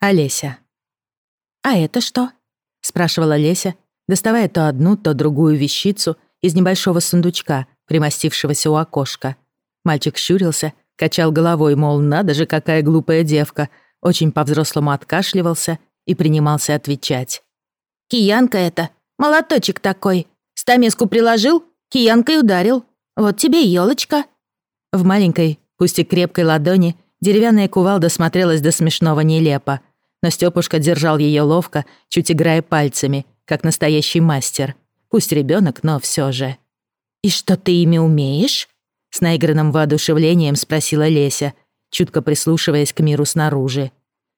Олеся. «А это что?» — спрашивала Леся, доставая то одну, то другую вещицу из небольшого сундучка, примостившегося у окошка. Мальчик щурился, качал головой, мол, надо же, какая глупая девка, очень по-взрослому откашливался и принимался отвечать. «Киянка это, молоточек такой. Стамеску приложил, киянкой ударил. Вот тебе елочка. В маленькой, пусть и крепкой ладони, деревянная кувалда смотрелась до смешного нелепо — но Стёпушка держал её ловко, чуть играя пальцами, как настоящий мастер. Пусть ребёнок, но всё же. «И что ты ими умеешь?» С наигранным воодушевлением спросила Леся, чутко прислушиваясь к миру снаружи.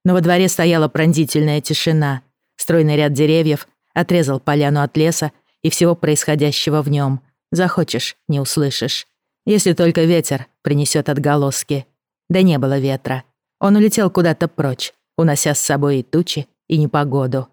Но во дворе стояла пронзительная тишина. Стройный ряд деревьев отрезал поляну от леса и всего происходящего в нём. Захочешь — не услышишь. Если только ветер принесёт отголоски. Да не было ветра. Он улетел куда-то прочь, унося с собой и тучи, и непогоду.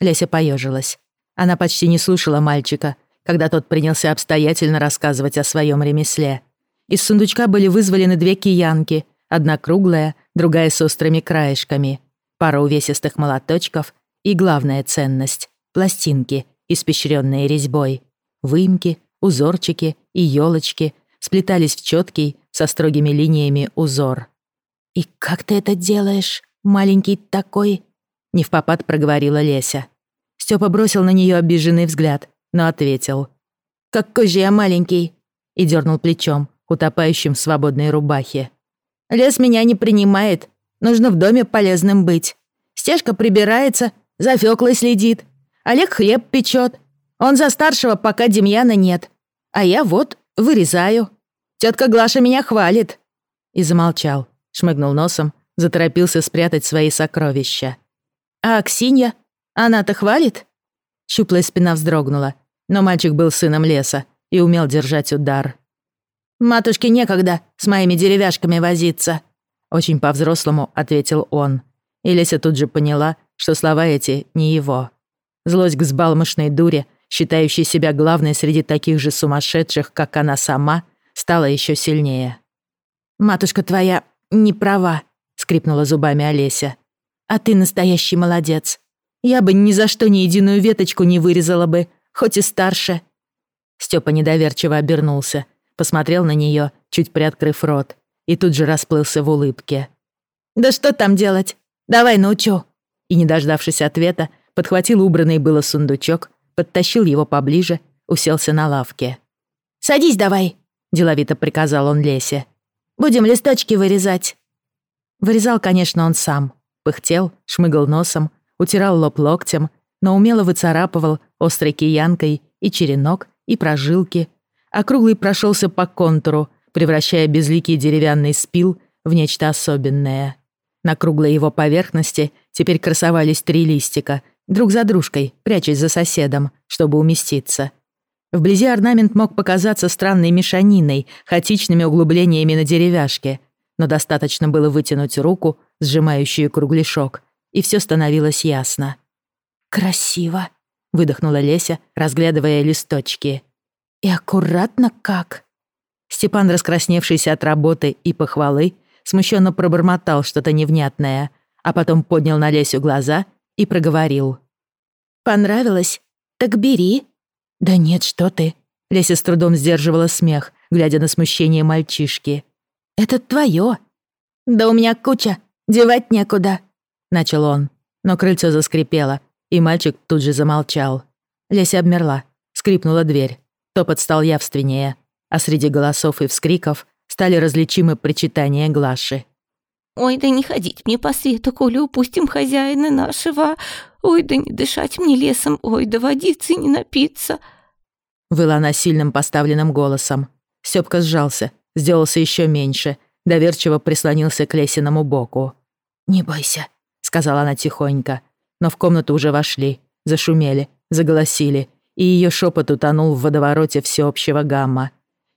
Леся поежилась. Она почти не слушала мальчика, когда тот принялся обстоятельно рассказывать о своем ремесле. Из сундучка были вызволены две киянки, одна круглая, другая с острыми краешками, пара увесистых молоточков и главная ценность — пластинки, испещренные резьбой. Выемки, узорчики и елочки сплетались в четкий, со строгими линиями узор. «И как ты это делаешь?» Маленький такой...» — не в попад проговорила Леся. Степа бросил на нее обиженный взгляд, но ответил. «Какой же я маленький!» и дернул плечом, утопающим в свободной рубахе. «Лес меня не принимает. Нужно в доме полезным быть. Стежка прибирается, за Фёклой следит. Олег хлеб печет. Он за старшего, пока Демьяна нет. А я вот вырезаю. Тетка Глаша меня хвалит». И замолчал, шмыгнул носом, заторопился спрятать свои сокровища. «А Аксинья? Она-то хвалит?» Щуплая спина вздрогнула, но мальчик был сыном леса и умел держать удар. «Матушке некогда с моими деревяшками возиться», — очень по-взрослому ответил он. И Леся тут же поняла, что слова эти не его. Злость к сбалмошной дуре, считающей себя главной среди таких же сумасшедших, как она сама, стала еще сильнее. «Матушка твоя не права», скрипнула зубами Олеся. «А ты настоящий молодец. Я бы ни за что ни единую веточку не вырезала бы, хоть и старше». Степа недоверчиво обернулся, посмотрел на нее, чуть приоткрыв рот, и тут же расплылся в улыбке. «Да что там делать? Давай научу». И, не дождавшись ответа, подхватил убранный было сундучок, подтащил его поближе, уселся на лавке. «Садись давай», — деловито приказал он Лесе. «Будем листочки вырезать». Вырезал, конечно, он сам. Пыхтел, шмыгал носом, утирал лоб локтем, но умело выцарапывал острой киянкой и черенок, и прожилки. А круглый прошелся по контуру, превращая безликий деревянный спил в нечто особенное. На круглой его поверхности теперь красовались три листика, друг за дружкой, прячась за соседом, чтобы уместиться. Вблизи орнамент мог показаться странной мешаниной, хаотичными углублениями на деревяшке, но достаточно было вытянуть руку, сжимающую кругляшок, и все становилось ясно. «Красиво», — выдохнула Леся, разглядывая листочки. «И аккуратно как». Степан, раскрасневшийся от работы и похвалы, смущенно пробормотал что-то невнятное, а потом поднял на Лесю глаза и проговорил. «Понравилось? Так бери». «Да нет, что ты». Леся с трудом сдерживала смех, глядя на смущение мальчишки. «Это твое. «Да у меня куча, девать некуда», — начал он. Но крыльцо заскрипело, и мальчик тут же замолчал. Леся обмерла, скрипнула дверь. Топот стал явственнее, а среди голосов и вскриков стали различимы причитания Глаши. «Ой, да не ходить мне по свету, коли упустим хозяина нашего. Ой, да не дышать мне лесом, ой, да водицы не напиться». Выла она сильным поставленным голосом. Стёпка сжался, сделался еще меньше, доверчиво прислонился к Лесиному боку. «Не бойся», — сказала она тихонько. Но в комнату уже вошли, зашумели, заголосили, и ее шепот утонул в водовороте всеобщего гамма.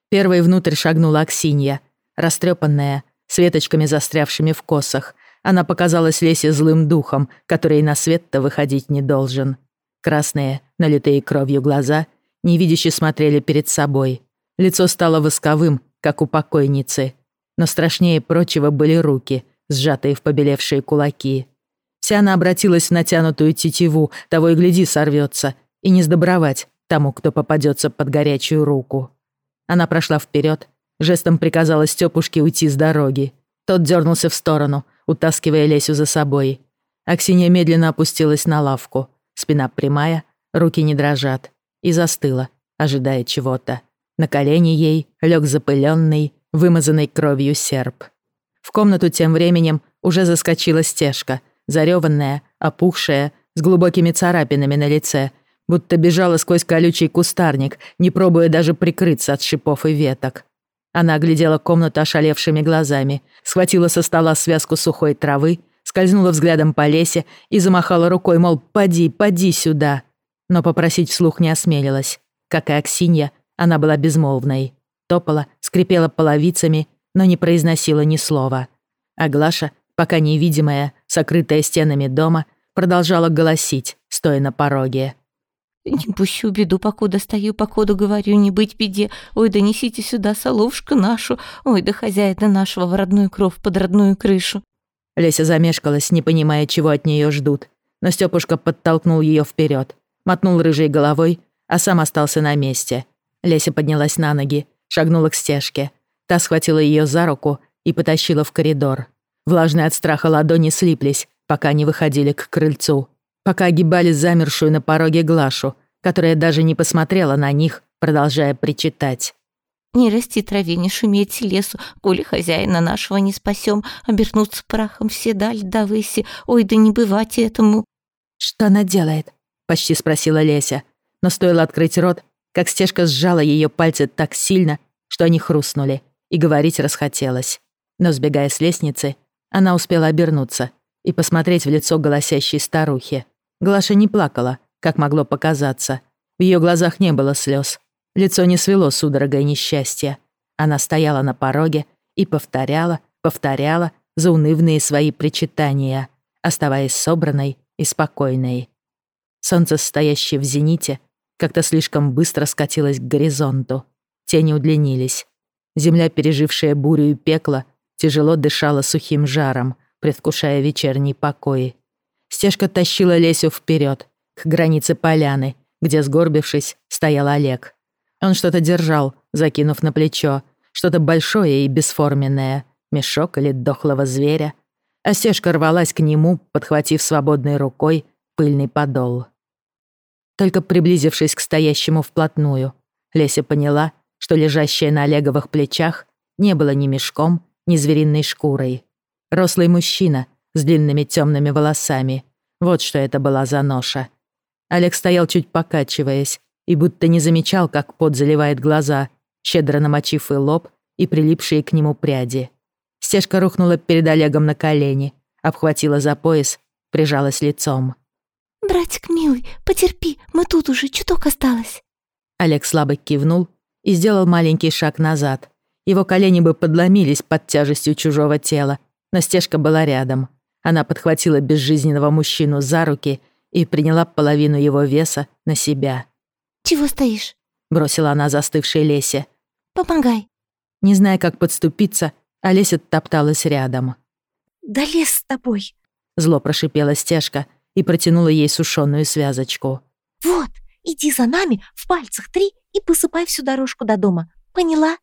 Первой внутрь шагнула Аксинья, растрепанная, с веточками застрявшими в косах. Она показалась Лесе злым духом, который на свет-то выходить не должен. Красные, налитые кровью глаза, невидяще смотрели перед собой. Лицо стало восковым, как у покойницы. Но страшнее прочего были руки, сжатые в побелевшие кулаки. Сиана обратилась в натянутую тетиву, того и гляди сорвется, и не сдобровать тому, кто попадется под горячую руку. Она прошла вперед, жестом приказала Стёпушке уйти с дороги. Тот дернулся в сторону, утаскивая Лесю за собой. Аксинья медленно опустилась на лавку, спина прямая, руки не дрожат, и застыла, ожидая чего-то. На колени ей лег запыленный, вымазанный кровью серп. В комнату тем временем уже заскочила стежка, зареванная, опухшая, с глубокими царапинами на лице, будто бежала сквозь колючий кустарник, не пробуя даже прикрыться от шипов и веток. Она оглядела комнату ошалевшими глазами, схватила со стола связку сухой травы, скользнула взглядом по лесе и замахала рукой, мол, «поди, поди сюда». Но попросить вслух не осмелилась. Как и Аксинья, она была безмолвной. Топала, скрипела половицами, но не произносила ни слова. А Глаша, пока невидимая, сокрытая стенами дома, продолжала голосить, стоя на пороге. «Не пущу беду, покуда стою, покуда говорю, не быть беде. Ой, да несите сюда соловушку нашу, ой, да хозяина нашего в родную кров под родную крышу». Леся замешкалась, не понимая, чего от нее ждут. Но Стёпушка подтолкнул ее вперед, мотнул рыжей головой, а сам остался на месте. Леся поднялась на ноги, шагнула к стежке. Та схватила ее за руку и потащила в коридор. Влажные от страха ладони слиплись, пока не выходили к крыльцу. Пока огибали замершую на пороге Глашу, которая даже не посмотрела на них, продолжая причитать. «Не расти траве, не шуметь лесу, коли хозяина нашего не спасем, обернуться прахом все даль да выси, ой, да не бывать этому». «Что она делает?» — почти спросила Леся. Но стоило открыть рот, как стежка сжала ее пальцы так сильно, что они хрустнули, и говорить расхотелось. Но, сбегая с лестницы, она успела обернуться и посмотреть в лицо голосящей старухи. Глаша не плакала, как могло показаться. В ее глазах не было слез. Лицо не свело судорогой несчастья. Она стояла на пороге и повторяла, повторяла заунывные свои причитания, оставаясь собранной и спокойной. Солнце, стоящее в зените, как-то слишком быстро скатилось к горизонту. Тени удлинились. Земля, пережившая бурю и пекло, тяжело дышала сухим жаром, предвкушая вечерний покой. Стежка тащила Лесю вперед, к границе поляны, где, сгорбившись, стоял Олег. Он что-то держал, закинув на плечо, что-то большое и бесформенное, мешок или дохлого зверя. А стежка рвалась к нему, подхватив свободной рукой пыльный подол. Только приблизившись к стоящему вплотную, Леся поняла, что лежащее на Олеговых плечах не было ни мешком, ни звериной шкурой. Рослый мужчина с длинными темными волосами. Вот что это была за ноша. Олег стоял чуть покачиваясь и будто не замечал, как пот заливает глаза, щедро намочив и лоб, и прилипшие к нему пряди. Стежка рухнула перед Олегом на колени, обхватила за пояс, прижалась лицом. «Братик милый, потерпи, мы тут уже, чуток осталось». Олег слабо кивнул и сделал маленький шаг назад. Его колени бы подломились под тяжестью чужого тела, но стежка была рядом. Она подхватила безжизненного мужчину за руки и приняла половину его веса на себя. «Чего стоишь?» — бросила она застывшей Лесе. «Помогай». Не зная, как подступиться, Олеся топталась рядом. «Да лес с тобой!» Зло прошипела стежка — и протянула ей сушеную связочку. «Вот, иди за нами, в пальцах три и посыпай всю дорожку до дома. Поняла?»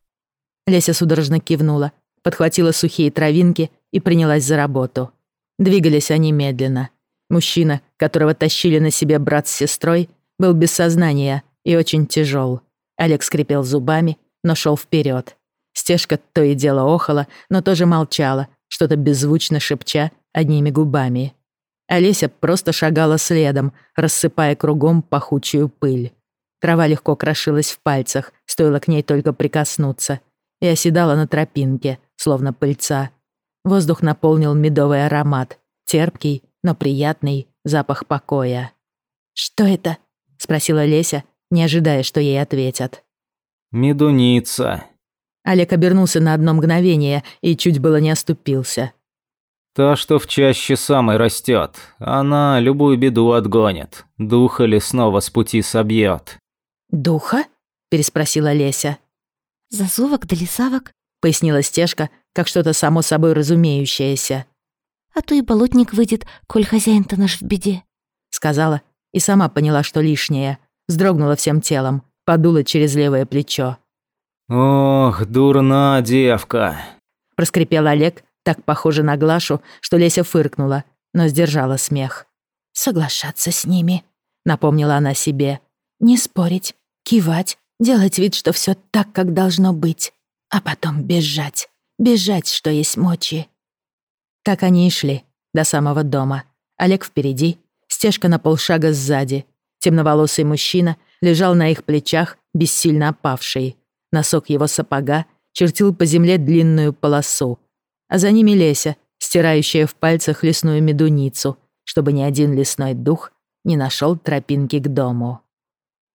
Леся судорожно кивнула, подхватила сухие травинки и принялась за работу. Двигались они медленно. Мужчина, которого тащили на себе брат с сестрой, был без сознания и очень тяжел. Олег скрипел зубами, но шел вперед. Стежка то и дело охала, но тоже молчала, что-то беззвучно шепча одними губами. Олеся просто шагала следом, рассыпая кругом пахучую пыль. Трава легко крошилась в пальцах, стоило к ней только прикоснуться, и оседала на тропинке, словно пыльца. Воздух наполнил медовый аромат, терпкий, но приятный запах покоя. «Что это?» — спросила Леся, не ожидая, что ей ответят. «Медуница». Олег обернулся на одно мгновение и чуть было не оступился. Та, что в чаще самой растет, она любую беду отгонит, духа лесного с пути собьет. «Духа?» – переспросила Леся. «Зазовок да лесавок», – пояснила Стежка, как что-то само собой разумеющееся. а то и болотник выйдет, коль хозяин-то наш в беде», — сказала и сама поняла, что лишнее. Вздрогнула всем телом, подула через левое плечо. «Ох, дурна девка!» — проскрипел Олег, так похоже на Глашу, что Леся фыркнула, но сдержала смех. «Соглашаться с ними», — напомнила она себе. «Не спорить, кивать, делать вид, что все так, как должно быть, а потом бежать, бежать, что есть мочи». Так они и шли до самого дома. Олег впереди, стежка на полшага сзади. Темноволосый мужчина лежал на их плечах, бессильно опавший. Носок его сапога чертил по земле длинную полосу. А за ними Леся, стирающая в пальцах лесную медуницу, чтобы ни один лесной дух не нашел тропинки к дому.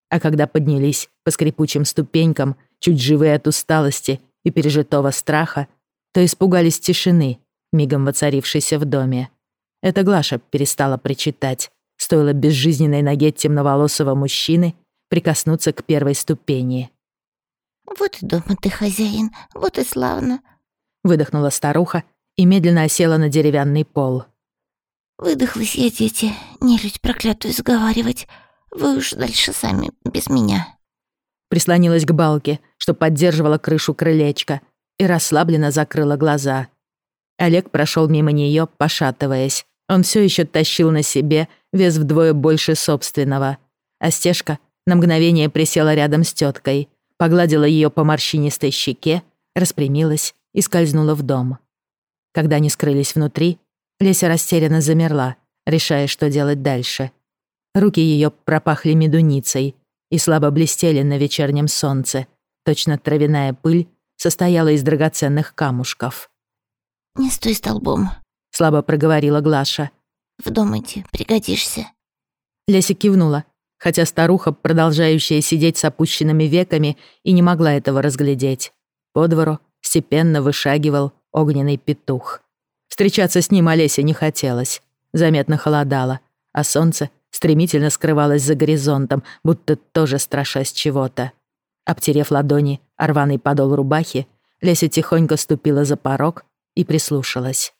А когда поднялись по скрипучим ступенькам, чуть живые от усталости и пережитого страха, то испугались тишины, мигом воцарившейся в доме. Это Глаша перестала причитать, стоило безжизненной ноге темноволосого мужчины прикоснуться к первой ступени. «Вот и дома ты хозяин, вот и славно», — выдохнула старуха и медленно осела на деревянный пол. «Выдохлась я, дети, нелюдь проклятую сговаривать. Вы уж дальше сами, без меня». Прислонилась к балке, что поддерживала крышу крылечка, и расслабленно закрыла глаза. Олег прошел мимо нее, пошатываясь. Он все еще тащил на себе вес вдвое больше собственного. А стежка на мгновение присела рядом с теткой, погладила ее по морщинистой щеке, распрямилась и скользнула в дом. Когда они скрылись внутри, Леся растерянно замерла, решая, что делать дальше. Руки ее пропахли медуницей и слабо блестели на вечернем солнце. Точно травяная пыль состояла из драгоценных камушков. «Не стой столбом», — слабо проговорила Глаша. «В дом иди, пригодишься». Леся кивнула, хотя старуха, продолжающая сидеть с опущенными веками, и не могла этого разглядеть. По двору степенно вышагивал огненный петух. Встречаться с ним Олесе не хотелось. Заметно холодало, а солнце стремительно скрывалось за горизонтом, будто тоже страшась чего-то. Обтерев ладони, рваный подол рубахи, Леся тихонько ступила за порог и прислушалась.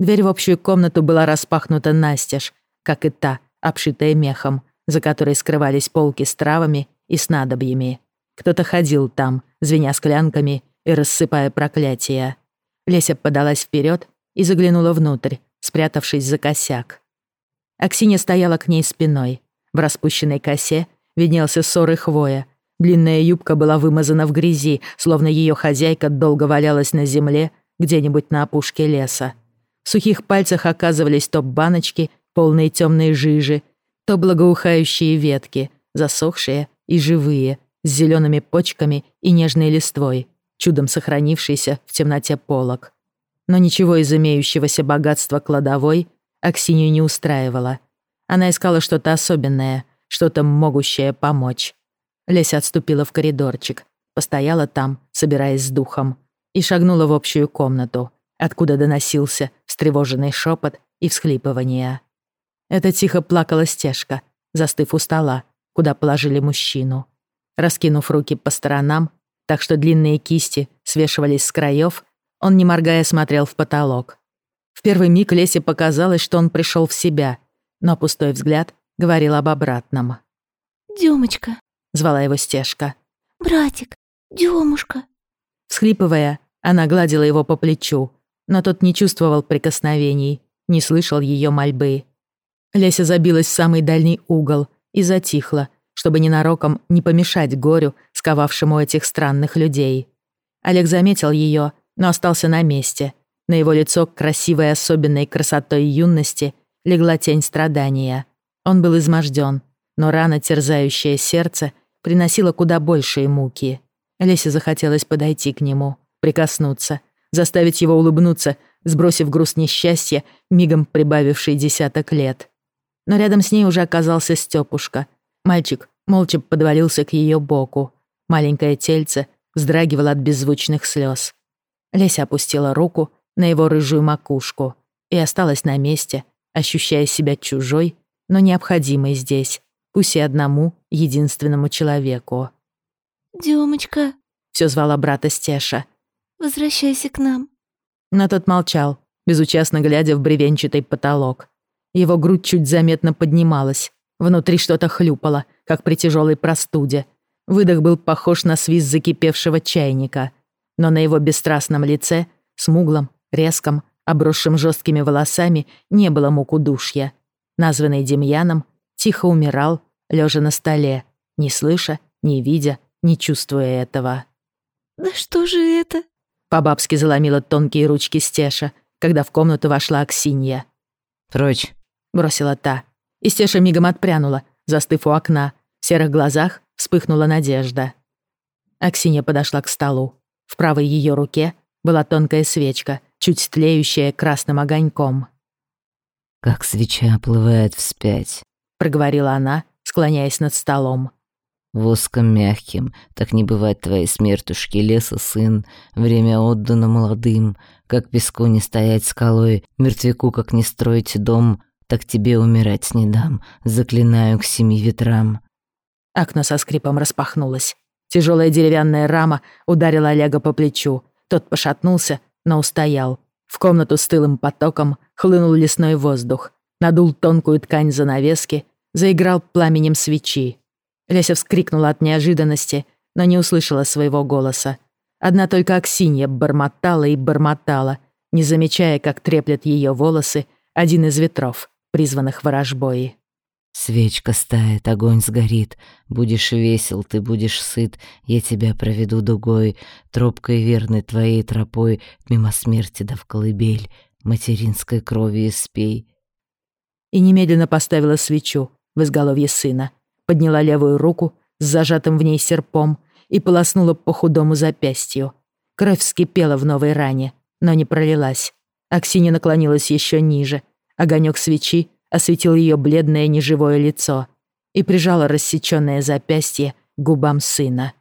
Дверь в общую комнату была распахнута настежь, как и та, обшитая мехом, за которой скрывались полки с травами и снадобьями. Кто-то ходил там, звеня склянками и рассыпая проклятия. Леся подалась вперед и заглянула внутрь, спрятавшись за косяк. Аксинья стояла к ней спиной. В распущенной косе виднелся ссор и хвоя. Длинная юбка была вымазана в грязи, словно ее хозяйка долго валялась на земле где-нибудь на опушке леса. В сухих пальцах оказывались то баночки, полные темной жижи, то благоухающие ветки, засохшие и живые, с зелеными почками и нежной листвой, чудом сохранившейся в темноте полок. Но ничего из имеющегося богатства кладовой Аксинью не устраивало. Она искала что-то особенное, что-то могущее помочь. Леся отступила в коридорчик, постояла там, собираясь с духом, и шагнула в общую комнату, откуда доносился встревоженный шепот и всхлипывание. Это тихо плакала стежка, застыв у стола, куда положили мужчину. Раскинув руки по сторонам, так что длинные кисти свешивались с краев, он, не моргая, смотрел в потолок. В первый миг Лесе показалось, что он пришел в себя, но пустой взгляд говорил об обратном. «Дёмочка», — звала его стежка. «Братик, Дёмушка». Всхлипывая, она гладила его по плечу, но тот не чувствовал прикосновений, не слышал ее мольбы. Леся забилась в самый дальний угол и затихла, чтобы ненароком не помешать горю, сковавшему этих странных людей. Олег заметил ее, но остался на месте. На его лицо красивой особенной красотой юности легла тень страдания. Он был изможден, но рана, терзающая сердце, приносила куда большие муки. Лесе захотелось подойти к нему, прикоснуться, заставить его улыбнуться, сбросив груз несчастья, мигом прибавивший десяток лет. Но рядом с ней уже оказался Стёпушка. Мальчик молча подвалился к ее боку. Маленькое тельце вздрагивало от беззвучных слез. Леся опустила руку на его рыжую макушку и осталась на месте, ощущая себя чужой, но необходимой здесь, пусть и одному единственному человеку. «Дёмочка», — всё звала брата Стеша. «Возвращайся к нам». Но тот молчал, безучастно глядя в бревенчатый потолок. Его грудь чуть заметно поднималась. Внутри что-то хлюпало, как при тяжелой простуде. Выдох был похож на свист закипевшего чайника. Но на его бесстрастном лице, смуглом, резком, обросшим жесткими волосами, не было мук удушья. Названный Демьяном, тихо умирал, лежа на столе, не слыша, не видя, не чувствуя этого. «Да что же это?» По-бабски заломила тонкие ручки Стеша, когда в комнату вошла Аксинья. «Прочь», — бросила та. И Стеша мигом отпрянула, застыв у окна. В серых глазах вспыхнула надежда. Аксинья подошла к столу. В правой ее руке была тонкая свечка, чуть тлеющая красным огоньком. «Как свеча оплывает вспять», — проговорила она, склоняясь над столом. Воском мягким, так не бывает твоей смертушки, леса сын, время отдано молодым, как песку не стоять скалой, мертвяку как не строить дом, так тебе умирать не дам, заклинаю к семи ветрам». Окно со скрипом распахнулось. Тяжелая деревянная рама ударила Олега по плечу. Тот пошатнулся, но устоял. В комнату с тылым потоком хлынул лесной воздух, надул тонкую ткань занавески, заиграл пламенем свечи. Леся вскрикнула от неожиданности, но не услышала своего голоса. Одна только Аксинья бормотала и бормотала, не замечая, как треплет ее волосы один из ветров, призванных ворожбои. «Свечка стает, огонь сгорит, будешь весел, ты будешь сыт, я тебя проведу дугой, тропкой верной твоей тропой, мимо смерти да в колыбель, материнской крови испей». И немедленно поставила свечу в изголовье сына, подняла левую руку с зажатым в ней серпом и полоснула по худому запястью. Кровь вскипела в новой ране, но не пролилась. Аксинья наклонилась еще ниже. Огонек свечи осветил ее бледное неживое лицо и прижала рассеченное запястье к губам сына.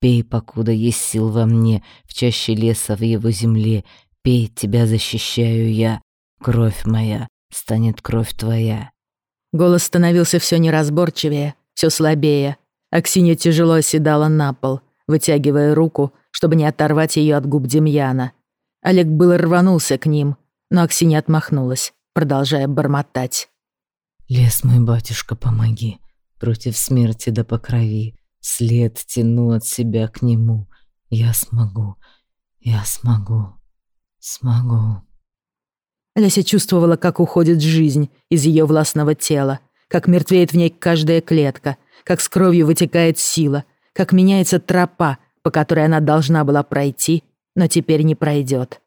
«Пей, покуда есть сил во мне, в чаще леса в его земле. Пей, тебя защищаю я. Кровь моя станет кровь твоя». Голос становился все неразборчивее, все слабее. Аксинья тяжело оседала на пол, вытягивая руку, чтобы не оторвать ее от губ Демьяна. Олег было рванулся к ним, но Аксинья отмахнулась, продолжая бормотать. «Лес мой, батюшка, помоги, против смерти да по крови, след тяну от себя к нему. Я смогу, я смогу, смогу». Леся чувствовала, как уходит жизнь из ее властного тела, как мертвеет в ней каждая клетка, как с кровью вытекает сила, как меняется тропа, по которой она должна была пройти, но теперь не пройдет.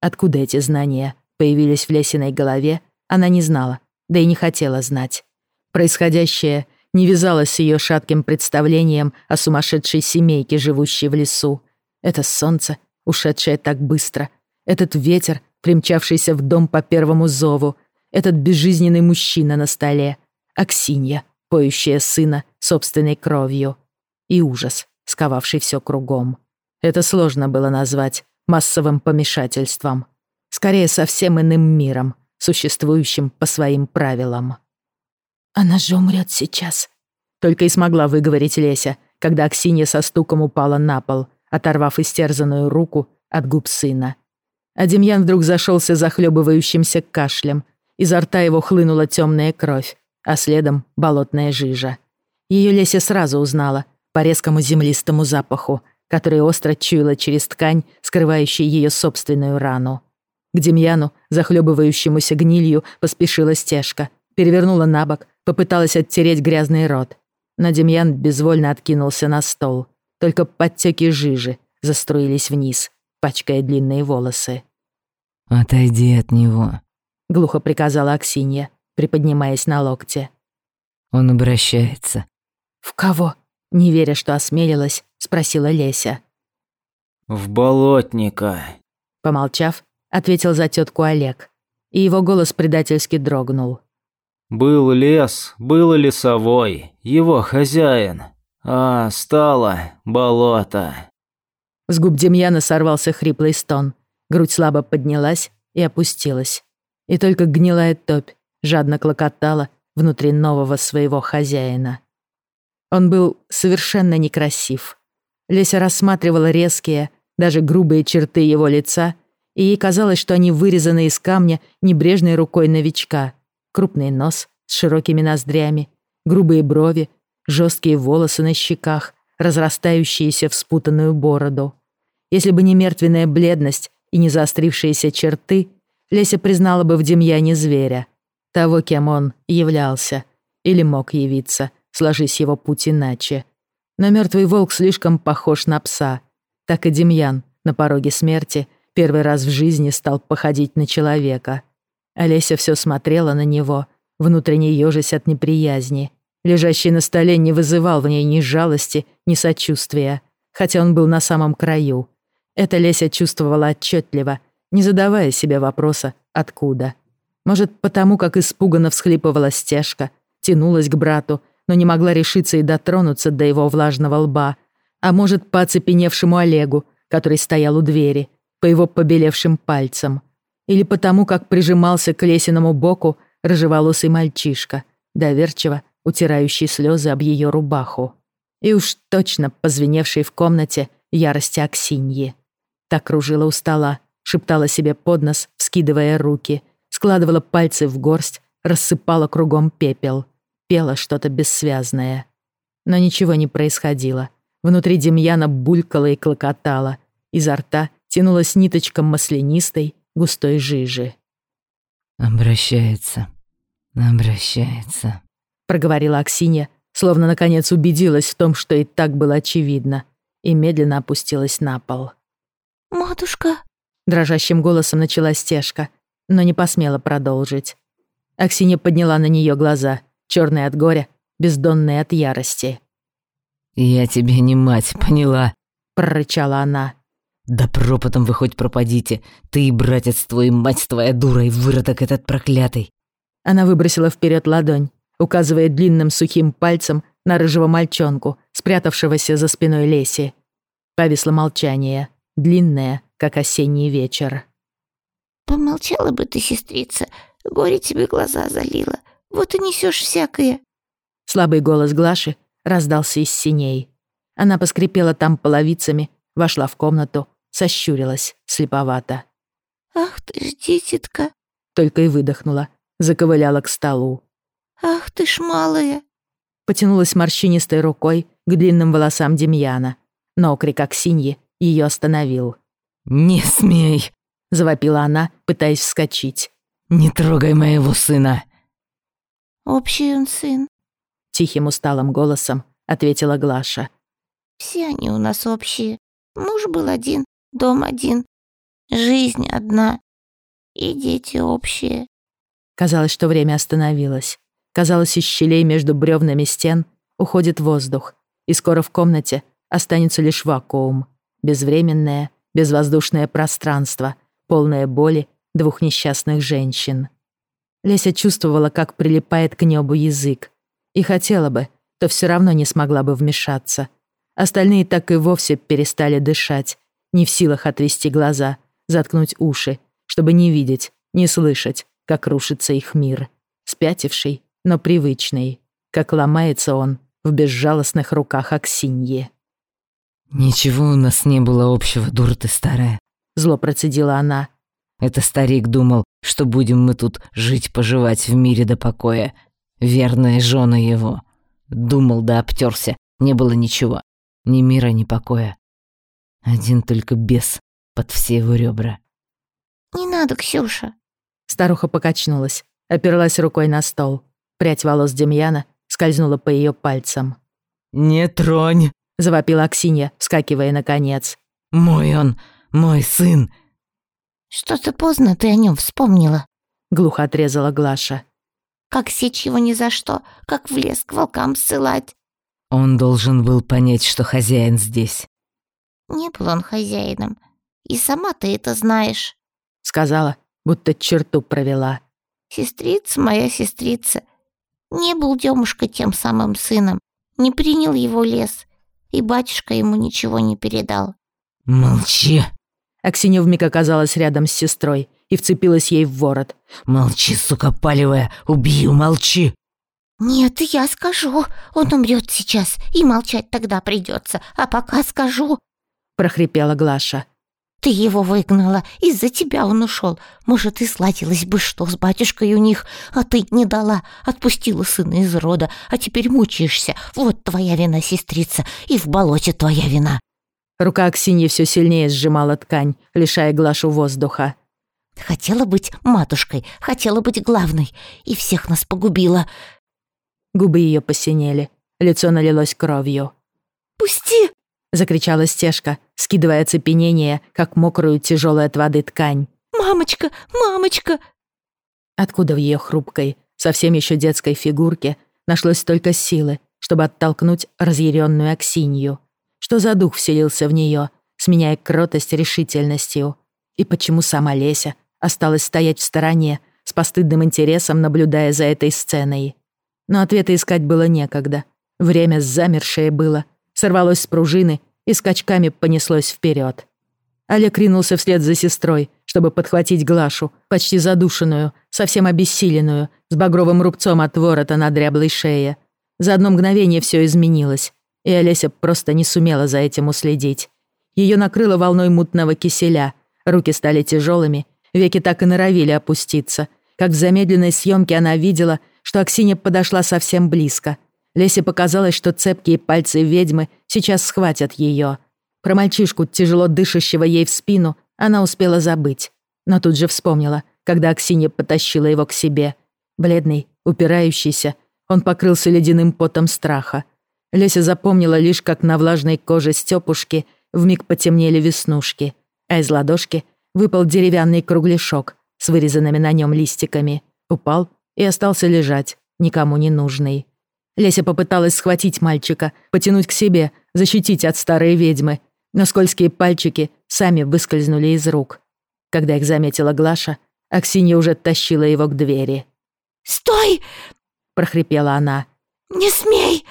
Откуда эти знания появились в Лесиной голове, она не знала, да и не хотела знать. Происходящее не вязалось с ее шатким представлением о сумасшедшей семейке, живущей в лесу. Это солнце, ушедшее так быстро, этот ветер, примчавшийся в дом по первому зову, этот безжизненный мужчина на столе, Аксинья, поющая сына собственной кровью, и ужас, сковавший все кругом. Это сложно было назвать массовым помешательством. Скорее, совсем иным миром, существующим по своим правилам. «Она же умрет сейчас», — только и смогла выговорить Леся, когда Аксинья со стуком упала на пол, оторвав истерзанную руку от губ сына. А Демьян вдруг зашелся захлебывающимся кашлем. Изо рта его хлынула темная кровь, а следом болотная жижа. Ее Леся сразу узнала по резкому землистому запаху, который остро чуяла через ткань, скрывающую ее собственную рану. К Демьяну, захлебывающемуся гнилью, поспешила стежка, перевернула на бок, попыталась оттереть грязный рот. Но Демьян безвольно откинулся на стол. Только подтеки жижи заструились вниз, пачкая длинные волосы. «Отойди от него», — глухо приказала Аксинья, приподнимаясь на локте. «Он обращается». «В кого?» — не веря, что осмелилась, спросила Леся. «В болотника», — помолчав, ответил за тетку Олег, и его голос предательски дрогнул. «Был лес, был лесовой, его хозяин, а стало болото». С губ Демьяна сорвался хриплый стон, Грудь слабо поднялась и опустилась. И только гнилая топь жадно клокотала внутри нового своего хозяина. Он был совершенно некрасив. Леся рассматривала резкие, даже грубые черты его лица и ей казалось, что они вырезаны из камня небрежной рукой новичка. Крупный нос с широкими ноздрями, грубые брови, жесткие волосы на щеках, разрастающиеся в спутанную бороду. Если бы не мертвенная бледность и не заострившиеся черты, Леся признала бы в Демьяне зверя, того, кем он являлся, или мог явиться, сложись его путь иначе. Но мертвый волк слишком похож на пса. Так и Демьян на пороге смерти первый раз в жизни стал походить на человека. Олеся все смотрела на него, внутренне ежась от неприязни. Лежащий на столе не вызывал в ней ни жалости, ни сочувствия, хотя он был на самом краю. Это Леся чувствовала отчетливо, не задавая себе вопроса «откуда?». Может, потому как испуганно всхлипывала стежка, тянулась к брату, но не могла решиться и дотронуться до его влажного лба. А может, по оцепеневшему Олегу, который стоял у двери, по его побелевшим пальцам. Или потому, как прижимался к лесеному боку рыжеволосый мальчишка, доверчиво утирающий слезы об ее рубаху. И уж точно позвеневший в комнате ярости Аксиньи. Так кружила у стола, шептала себе под нос, вскидывая руки, складывала пальцы в горсть, рассыпала кругом пепел, пела что-то бессвязное. Но ничего не происходило. Внутри Демьяна булькало и клокотало. Изо рта тянулась ниточка маслянистой, густой жижи. «Обращается, обращается», — проговорила Аксинья, словно наконец убедилась в том, что и так было очевидно, и медленно опустилась на пол. «Матушка!» — дрожащим голосом начала стежка, но не посмела продолжить. Аксинья подняла на нее глаза, черные от горя, бездонные от ярости. «Я тебе не мать, поняла?» — прорычала она. «Да пропотом вы хоть пропадите. Ты и братец твой, мать твоя дура, и выродок этот проклятый!» Она выбросила вперед ладонь, указывая длинным сухим пальцем на рыжего мальчонку, спрятавшегося за спиной Леси. Повисло молчание, длинное, как осенний вечер. «Помолчала бы ты, сестрица, горе тебе глаза залило. Вот и несешь всякое». Слабый голос Глаши раздался из синей. Она поскрипела там половицами, вошла в комнату, сощурилась слеповато. «Ах ты ж, дитятка!» Только и выдохнула, заковыляла к столу. «Ах ты ж малая!» Потянулась морщинистой рукой к длинным волосам Демьяна, но окрик Аксиньи ее остановил. «Не смей!» — завопила она, пытаясь вскочить. «Не трогай моего сына!» «Общий он сын», — тихим усталым голосом ответила Глаша. «Все они у нас общие. Муж был один, дом один, жизнь одна и дети общие». Казалось, что время остановилось. Казалось, из щелей между бревнами стен уходит воздух, и скоро в комнате останется лишь вакуум, безвременное, безвоздушное пространство, полное боли двух несчастных женщин. Леся чувствовала, как прилипает к небу язык. И хотела бы, то все равно не смогла бы вмешаться. Остальные так и вовсе перестали дышать, не в силах отвести глаза, заткнуть уши, чтобы не видеть, не слышать, как рушится их мир. Спятивший, но привычный, как ломается он в безжалостных руках Аксиньи. «Ничего у нас не было общего, дура ты старая», — зло процедила она. «Это старик думал, что будем мы тут жить-поживать в мире до покоя. Верная жена его. Думал да обтерся, не было ничего. Ни мира, ни покоя. Один только бес под все его ребра. «Не надо, Ксюша». Старуха покачнулась, оперлась рукой на стол. Прядь волос Демьяна скользнула по ее пальцам. «Не тронь!» — завопила Аксинья, вскакивая наконец. «Мой он, мой сын!» «Что-то поздно ты о нем вспомнила», — глухо отрезала Глаша. «Как сечь его ни за что, как в лес к волкам ссылать». Он должен был понять, что хозяин здесь. «Не был он хозяином, и сама ты это знаешь», — сказала, будто черту провела. «Сестрица моя сестрица. Не был Демушка тем самым сыном, не принял его лес, и батюшка ему ничего не передал». «Молчи!» Аксинья вмиг оказалась рядом с сестрой и вцепилась ей в ворот. «Молчи, сука палевая! Убью, молчи!» «Нет, я скажу. Он умрет сейчас, и молчать тогда придется. А пока скажу...» прохрипела Глаша. Ты его выгнала, из-за тебя он ушел. Может, и сладилось бы что с батюшкой у них, а ты не дала, отпустила сына из рода, а теперь мучаешься. Вот твоя вина, сестрица, и в болоте твоя вина». Рука Аксиньи все сильнее сжимала ткань, лишая Глашу воздуха. «Хотела быть матушкой, хотела быть главной, и всех нас погубила». Губы ее посинели, лицо налилось кровью. «Пусти!» — закричала стежка, скидывая оцепенение, как мокрую тяжелую от воды ткань. «Мамочка! Мамочка!» Откуда в ее хрупкой, совсем еще детской фигурке нашлось столько силы, чтобы оттолкнуть разъяренную Аксинью? Что за дух вселился в нее, сменяя кротость решительностью? И почему сама Леся осталась стоять в стороне, с постыдным интересом наблюдая за этой сценой? Но ответа искать было некогда. Время замершее было — сорвалось с пружины и скачками понеслось вперед. Олег ринулся вслед за сестрой, чтобы подхватить Глашу, почти задушенную, совсем обессиленную, с багровым рубцом от ворота на дряблой шее. За одно мгновение все изменилось, и Олеся просто не сумела за этим уследить. Ее накрыло волной мутного киселя, руки стали тяжелыми, веки так и норовили опуститься. Как в замедленной съемке она видела, что Аксинья подошла совсем близко — Лесе показалось, что цепкие пальцы ведьмы сейчас схватят ее. Про мальчишку, тяжело дышащего ей в спину, она успела забыть. Но тут же вспомнила, когда Аксинья потащила его к себе. Бледный, упирающийся, он покрылся ледяным потом страха. Леся запомнила лишь, как на влажной коже Стёпушки вмиг потемнели веснушки, а из ладошки выпал деревянный кругляшок с вырезанными на нем листиками, упал и остался лежать, никому не нужный. Леся попыталась схватить мальчика, потянуть к себе, защитить от старой ведьмы, но скользкие пальчики сами выскользнули из рук. Когда их заметила Глаша, Аксинья уже тащила его к двери. «Стой!» — прохрипела она. «Не смей!»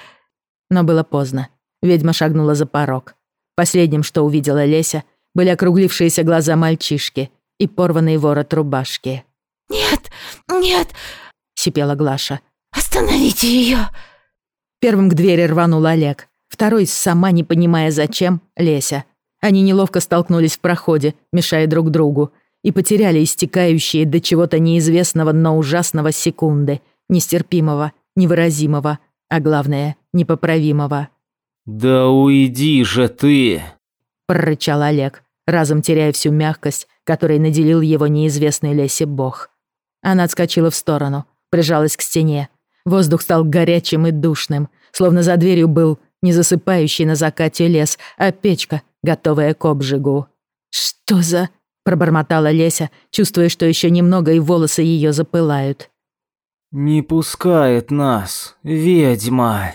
Но было поздно. Ведьма шагнула за порог. Последним, что увидела Леся, были округлившиеся глаза мальчишки и порванный ворот рубашки. «Нет, нет!» — сипела Глаша. «Остановите ее!» Первым к двери рванул Олег. Второй, сама не понимая зачем, Леся. Они неловко столкнулись в проходе, мешая друг другу, и потеряли истекающие до чего-то неизвестного, но ужасного секунды, нестерпимого, невыразимого, а главное, непоправимого. «Да уйди же ты!» — прорычал Олег, разом теряя всю мягкость, которой наделил его неизвестный Лесе бог. Она отскочила в сторону, прижалась к стене, Воздух стал горячим и душным, словно за дверью был не засыпающий на закате лес, а печка, готовая к обжигу. «Что за...» — пробормотала Леся, чувствуя, что еще немного и волосы ее запылают. «Не пускает нас, ведьма!»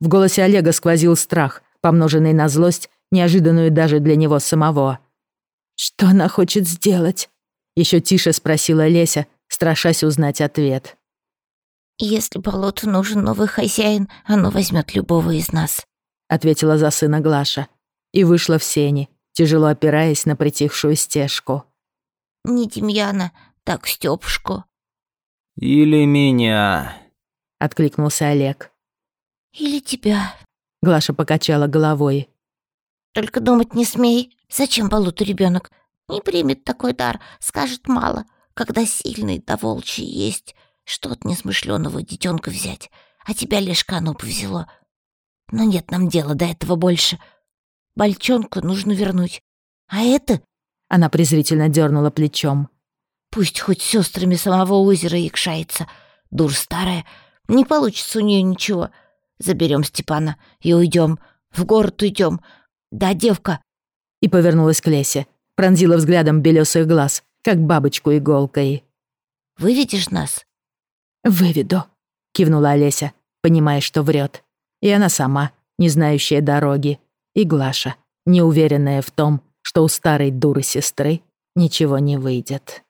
В голосе Олега сквозил страх, помноженный на злость, неожиданную даже для него самого. «Что она хочет сделать?» Еще тише спросила Леся, страшась узнать ответ. «Если болоту нужен новый хозяин, оно возьмет любого из нас», — ответила за сына Глаша и вышла в сени, тяжело опираясь на притихшую стежку. «Не Демьяна, так Стёпушку». «Или меня», — откликнулся Олег. «Или тебя», — Глаша покачала головой. «Только думать не смей. Зачем болоту ребенок? Не примет такой дар, скажет мало, когда сильный да волчий есть. Что от несмышленого детенка взять? А тебя лишь каноп взяло. Но нет нам дела до этого больше. Бальчонку нужно вернуть. А это...» Она презрительно дернула плечом. «Пусть хоть сестрами самого озера якшается. Дур старая. Не получится у нее ничего. Заберем Степана и уйдем. В город уйдем. Да, девка!» И повернулась к Лесе. Пронзила взглядом белесых глаз, как бабочку иголкой. «Выведешь нас?» «Выведу», — кивнула Олеся, понимая, что врет. И она сама, не знающая дороги, и Глаша, неуверенная в том, что у старой дуры сестры ничего не выйдет.